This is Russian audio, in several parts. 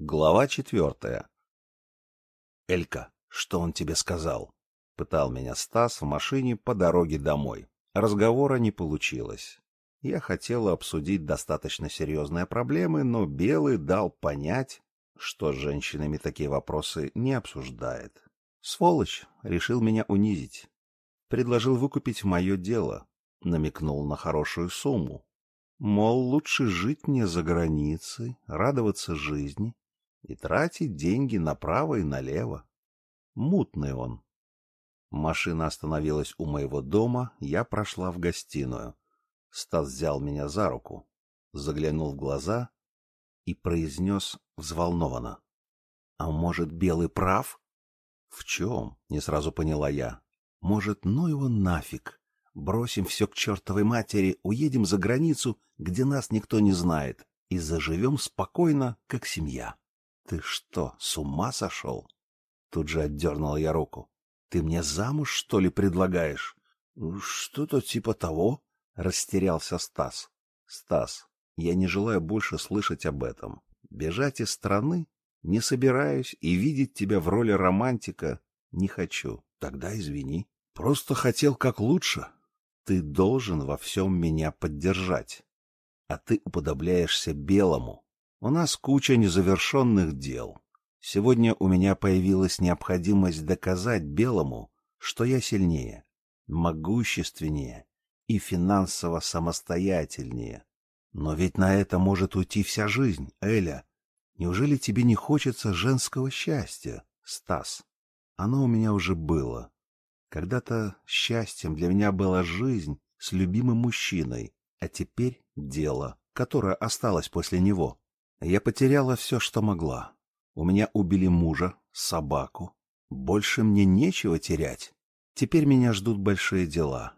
Глава четвертая. «Элька, что он тебе сказал?» — пытал меня Стас в машине по дороге домой. Разговора не получилось. Я хотела обсудить достаточно серьезные проблемы, но Белый дал понять, что с женщинами такие вопросы не обсуждает. Сволочь решил меня унизить. Предложил выкупить мое дело. Намекнул на хорошую сумму. Мол, лучше жить мне за границей, радоваться жизни, и тратить деньги направо и налево. Мутный он. Машина остановилась у моего дома, я прошла в гостиную. Стас взял меня за руку, заглянул в глаза и произнес взволнованно. — А может, Белый прав? — В чем? — не сразу поняла я. — Может, ну его нафиг. Бросим все к чертовой матери, уедем за границу, где нас никто не знает, и заживем спокойно, как семья. «Ты что, с ума сошел?» Тут же отдернула я руку. «Ты мне замуж, что ли, предлагаешь?» «Что-то типа того», — растерялся Стас. «Стас, я не желаю больше слышать об этом. Бежать из страны не собираюсь и видеть тебя в роли романтика не хочу. Тогда извини. Просто хотел как лучше. Ты должен во всем меня поддержать. А ты уподобляешься белому, у нас куча незавершенных дел. Сегодня у меня появилась необходимость доказать Белому, что я сильнее, могущественнее и финансово самостоятельнее. Но ведь на это может уйти вся жизнь, Эля. Неужели тебе не хочется женского счастья, Стас? Оно у меня уже было. Когда-то счастьем для меня была жизнь с любимым мужчиной, а теперь дело, которое осталось после него. Я потеряла все, что могла. У меня убили мужа, собаку. Больше мне нечего терять. Теперь меня ждут большие дела.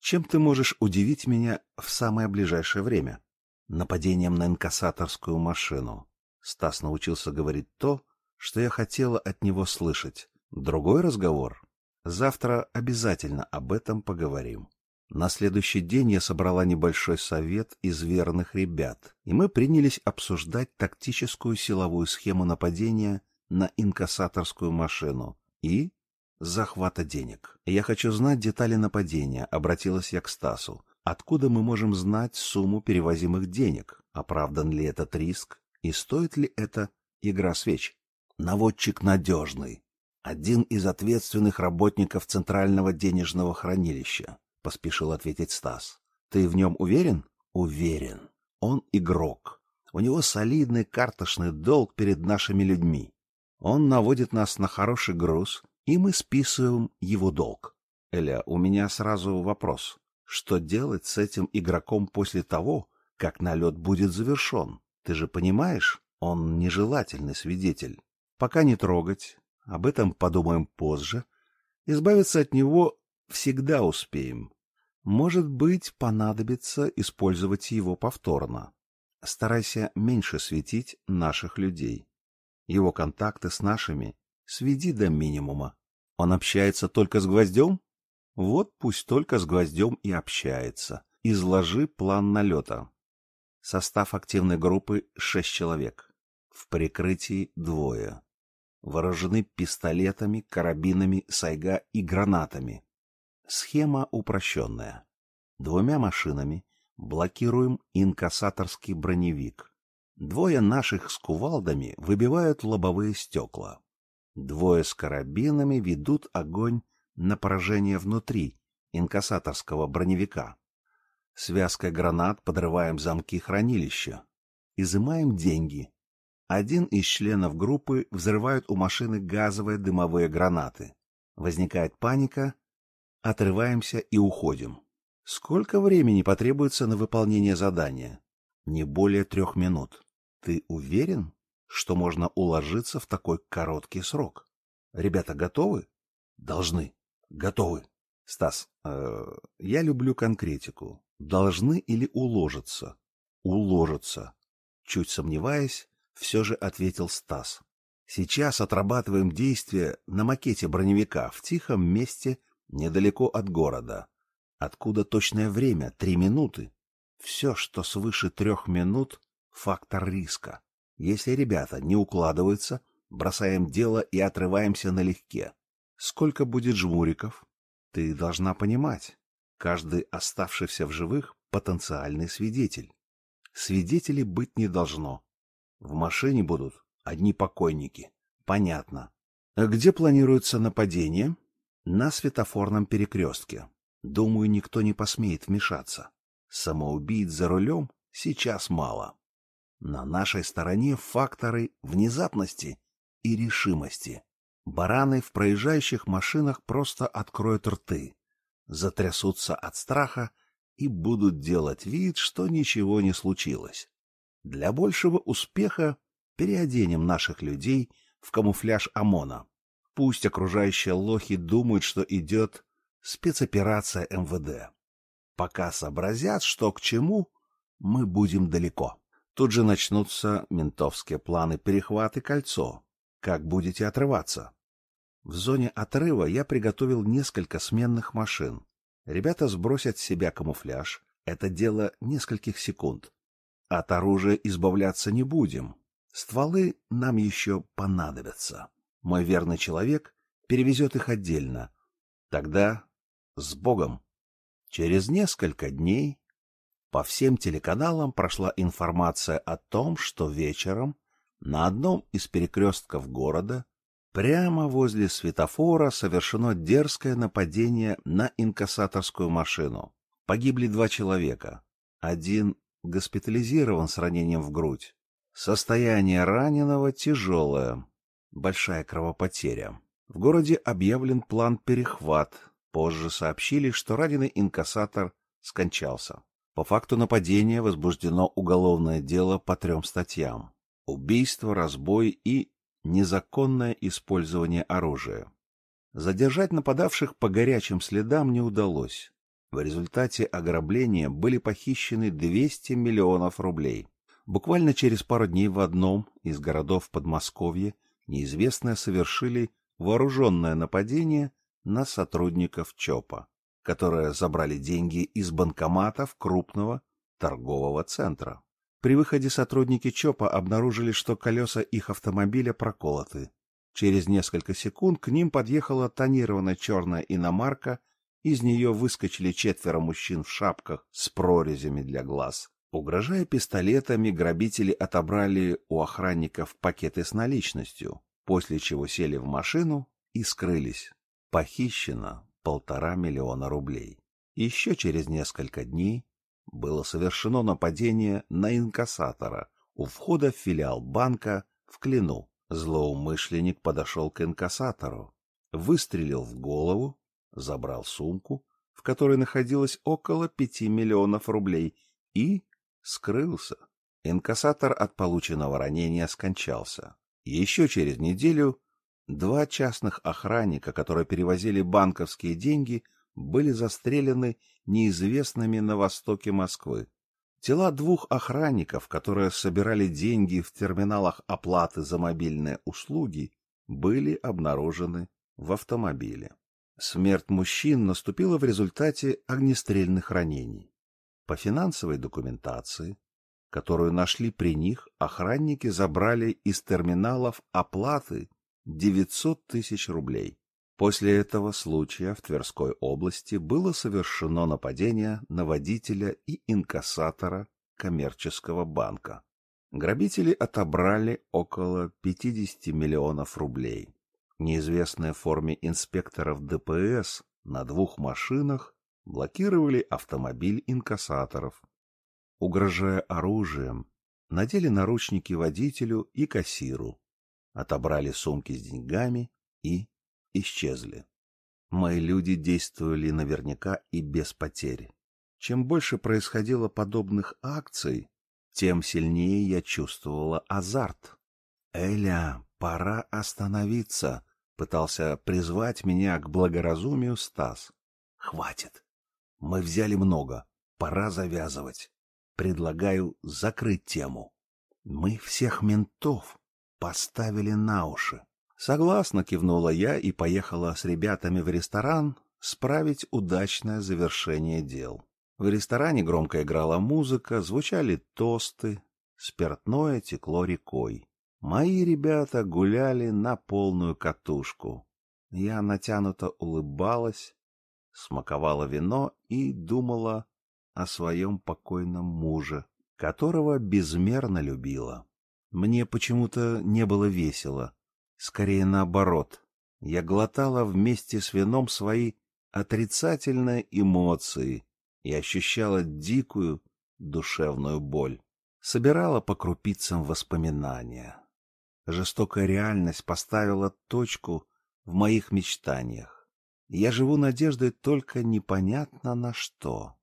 Чем ты можешь удивить меня в самое ближайшее время? Нападением на инкассаторскую машину. Стас научился говорить то, что я хотела от него слышать. Другой разговор. Завтра обязательно об этом поговорим. На следующий день я собрала небольшой совет из верных ребят, и мы принялись обсуждать тактическую силовую схему нападения на инкассаторскую машину и захвата денег. Я хочу знать детали нападения, обратилась я к Стасу. Откуда мы можем знать сумму перевозимых денег? Оправдан ли этот риск? И стоит ли это игра свеч? Наводчик надежный. Один из ответственных работников Центрального денежного хранилища поспешил ответить Стас. Ты в нем уверен? Уверен. Он игрок. У него солидный карточный долг перед нашими людьми. Он наводит нас на хороший груз, и мы списываем его долг. Эля, у меня сразу вопрос. Что делать с этим игроком после того, как налет будет завершен? Ты же понимаешь, он нежелательный свидетель. Пока не трогать, об этом подумаем позже. Избавиться от него всегда успеем. Может быть, понадобится использовать его повторно. Старайся меньше светить наших людей. Его контакты с нашими сведи до минимума. Он общается только с гвоздем? Вот пусть только с гвоздем и общается. Изложи план налета. Состав активной группы — шесть человек. В прикрытии двое. Вооружены пистолетами, карабинами, сайга и гранатами. Схема упрощенная. Двумя машинами блокируем инкассаторский броневик. Двое наших с кувалдами выбивают лобовые стекла. Двое с карабинами ведут огонь на поражение внутри инкассаторского броневика. Связкой гранат подрываем замки хранилища. Изымаем деньги. Один из членов группы взрывает у машины газовые дымовые гранаты. Возникает паника, Отрываемся и уходим. Сколько времени потребуется на выполнение задания? Не более трех минут. Ты уверен, что можно уложиться в такой короткий срок? Ребята готовы? Должны. Готовы. Стас, э, я люблю конкретику. Должны или уложиться? Уложиться. Чуть сомневаясь, все же ответил Стас. Сейчас отрабатываем действия на макете броневика в тихом месте недалеко от города. Откуда точное время? Три минуты. Все, что свыше трех минут — фактор риска. Если ребята не укладываются, бросаем дело и отрываемся налегке. Сколько будет жмуриков? Ты должна понимать, каждый оставшийся в живых — потенциальный свидетель. Свидетелей быть не должно. В машине будут одни покойники. Понятно. А где планируется нападение? На светофорном перекрестке. Думаю, никто не посмеет вмешаться. Самоубийц за рулем сейчас мало. На нашей стороне факторы внезапности и решимости. Бараны в проезжающих машинах просто откроют рты, затрясутся от страха и будут делать вид, что ничего не случилось. Для большего успеха переоденем наших людей в камуфляж ОМОНа. Пусть окружающие лохи думают, что идет спецоперация МВД. Пока сообразят, что к чему, мы будем далеко. Тут же начнутся ментовские планы перехват и кольцо. Как будете отрываться? В зоне отрыва я приготовил несколько сменных машин. Ребята сбросят с себя камуфляж. Это дело нескольких секунд. От оружия избавляться не будем. Стволы нам еще понадобятся. Мой верный человек перевезет их отдельно. Тогда с Богом. Через несколько дней по всем телеканалам прошла информация о том, что вечером на одном из перекрестков города Прямо возле светофора совершено дерзкое нападение на инкассаторскую машину. Погибли два человека. Один госпитализирован с ранением в грудь. Состояние раненого тяжелое. Большая кровопотеря. В городе объявлен план перехват. Позже сообщили, что раненый инкассатор скончался. По факту нападения возбуждено уголовное дело по трем статьям. Убийство, разбой и незаконное использование оружия. Задержать нападавших по горячим следам не удалось. В результате ограбления были похищены 200 миллионов рублей. Буквально через пару дней в одном из городов Подмосковья неизвестные совершили вооруженное нападение на сотрудников ЧОПа, которые забрали деньги из банкоматов крупного торгового центра. При выходе сотрудники ЧОПа обнаружили, что колеса их автомобиля проколоты. Через несколько секунд к ним подъехала тонированная черная иномарка, из нее выскочили четверо мужчин в шапках с прорезями для глаз. Угрожая пистолетами, грабители отобрали у охранников пакеты с наличностью, после чего сели в машину и скрылись. Похищено полтора миллиона рублей. Еще через несколько дней было совершено нападение на инкассатора у входа в филиал банка в Клину. Злоумышленник подошел к инкассатору, выстрелил в голову, забрал сумку, в которой находилось около пяти миллионов рублей, и скрылся. Инкассатор от полученного ранения скончался. Еще через неделю два частных охранника, которые перевозили банковские деньги, были застрелены неизвестными на востоке Москвы. Тела двух охранников, которые собирали деньги в терминалах оплаты за мобильные услуги, были обнаружены в автомобиле. Смерть мужчин наступила в результате огнестрельных ранений. По финансовой документации, которую нашли при них, охранники забрали из терминалов оплаты 900 тысяч рублей. После этого случая в Тверской области было совершено нападение на водителя и инкассатора коммерческого банка. Грабители отобрали около 50 миллионов рублей. Неизвестные в форме инспекторов ДПС на двух машинах блокировали автомобиль инкассаторов. Угрожая оружием, надели наручники водителю и кассиру, отобрали сумки с деньгами и исчезли. Мои люди действовали наверняка и без потерь. Чем больше происходило подобных акций, тем сильнее я чувствовала азарт. «Эля, пора остановиться!» — пытался призвать меня к благоразумию Стас. «Хватит! Мы взяли много, пора завязывать. Предлагаю закрыть тему. Мы всех ментов поставили на уши. Согласно кивнула я и поехала с ребятами в ресторан справить удачное завершение дел. В ресторане громко играла музыка, звучали тосты. Спиртное текло рекой. Мои ребята гуляли на полную катушку. Я натянуто улыбалась, смаковала вино и думала о своем покойном муже, которого безмерно любила. Мне почему-то не было весело, скорее наоборот. Я глотала вместе с вином свои отрицательные эмоции и ощущала дикую душевную боль. Собирала по крупицам воспоминания. Жестокая реальность поставила точку в моих мечтаниях. Я живу надеждой только непонятно на что.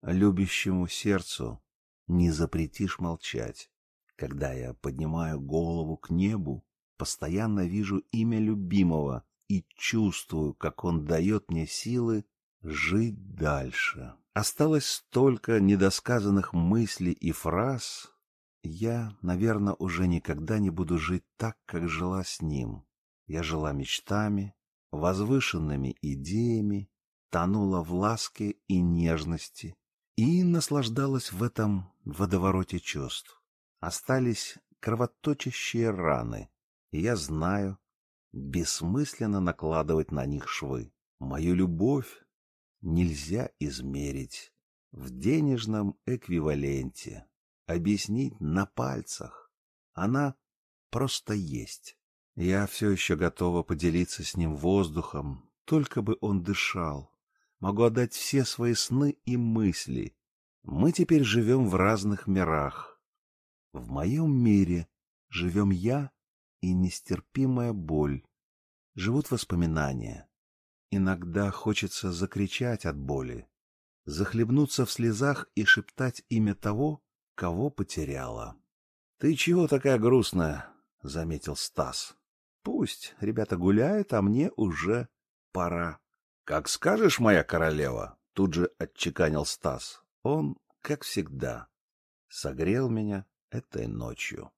Любящему сердцу не запретишь молчать. Когда я поднимаю голову к небу, постоянно вижу имя любимого и чувствую, как он дает мне силы жить дальше. Осталось столько недосказанных мыслей и фраз. Я, наверное, уже никогда не буду жить так, как жила с ним. Я жила мечтами, возвышенными идеями, тонула в ласке и нежности и наслаждалась в этом водовороте чувств. Остались кровоточащие раны, и я знаю, бессмысленно накладывать на них швы. Мою любовь нельзя измерить в денежном эквиваленте, объяснить на пальцах. Она просто есть. Я все еще готова поделиться с ним воздухом, только бы он дышал. Могу отдать все свои сны и мысли. Мы теперь живем в разных мирах. В моем мире живем я и нестерпимая боль. Живут воспоминания. Иногда хочется закричать от боли, захлебнуться в слезах и шептать имя того, кого потеряла. — Ты чего такая грустная? — заметил Стас. Пусть ребята гуляют, а мне уже пора. — Как скажешь, моя королева, — тут же отчеканил Стас. Он, как всегда, согрел меня этой ночью.